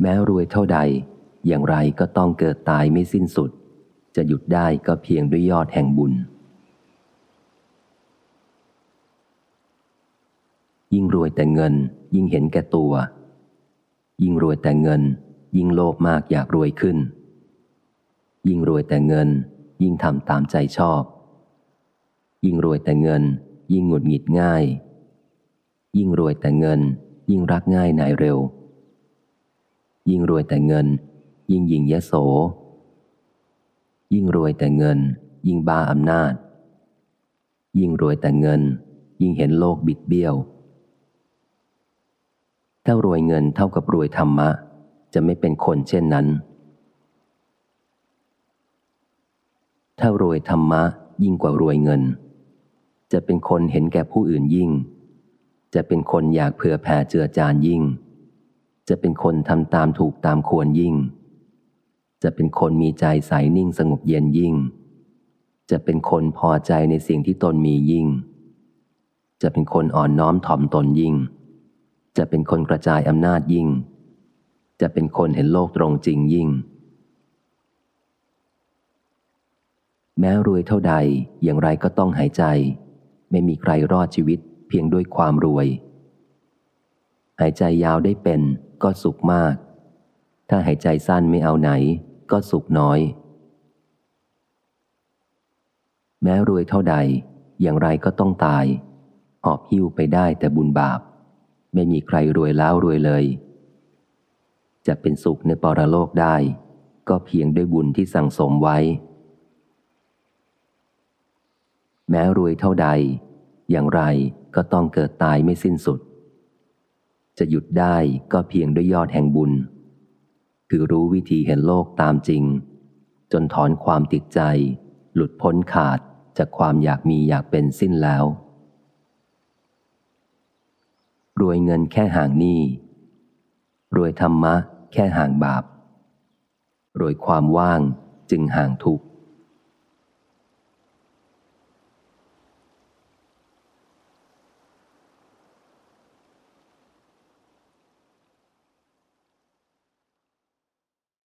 แม้รวยเท่าใด อย่างไรก็ต้องเกิดตายไม่สิ้นสุด จะหยุดได้ก็เพียงด้วยยอดแห่งบุญ ยิ่งรวยแต่เงิน ยิ่งเห็นแก่ตัว ยิ่งรวยแต่เงิน ยิ่งโลภมากอยากรวยขึ้น ยิ่งรวยแต่เงิน ยิ่งทำตามใจชอบ ยิ่งรวยแต่เงิน ยิ่งหงุดหงิดง่าย ยิ่งรวยแต่เงิน ยิ่งรักง่ายนายเร็ว ยิ่งรวยแต่เงิน ยิ่งยิงยโส ยิ่งรวยแต่เงิน ยิ่งบ้าอำนาจ ยิ่งรวยแต่เงิน ยิ่งเห็นโลกบิดเบี้ยว ถ้ารวยเงินเท่ากับรวยธรรมะ จะไม่เป็นคนเช่นนั้น ถ้ารวยธรรมะยิ่งกว่ารวยเงิน จะเป็นคนเห็นแก่ผู้อื่นยิ่ง จะเป็นคนอยากเผื่อแผ่เจือจานยิ่ง จะเป็นคนทำตามถูกตามควรยิ่ง จะเป็นคนมีใจใสนิ่งสงบเย็นยิ่ง จะเป็นคนพอใจในสิ่งที่ตนมียิ่ง จะเป็นคนอ่อนน้อมถ่อมตนยิ่ง จะเป็นคนกระจายอำนาจยิ่ง จะเป็นคนเห็นโลกตรงจริงยิ่ง แม้รวยเท่าใดอย่างไรก็ต้องหายใจ ไม่มีใครรอดชีวิตเพียงด้วยความรวย หายใจยาวได้เป็นก็สุขมาก ถ้าหายใจสั้นไม่เอาไหน ก็สุขน้อย แม้รวยเท่าใด อย่างไรก็ต้องตาย หอบหิ้วไปได้แต่บุญบาป ไม่มีใครรวยแล้วรวยเลย จะเป็นสุขในปรโลกได้ ก็เพียงด้วยบุญที่สั่งสมไว้ แม้รวยเท่าใด อย่างไรก็ต้องเกิดตายไม่สิ้นสุด จะหยุดได้ก็เพียงด้วยยอดแห่งบุญ คือรู้วิธีเห็นโลกตามจริง จนถอนความติดใจ หลุดพ้นขาดจากความอยากมีอยากเป็นสิ้นแล้ว รวยเงินแค่ห่างหนี้รวยธรรมะ แค่ห่างบาปรวยความว่างจึงห่างทุกข์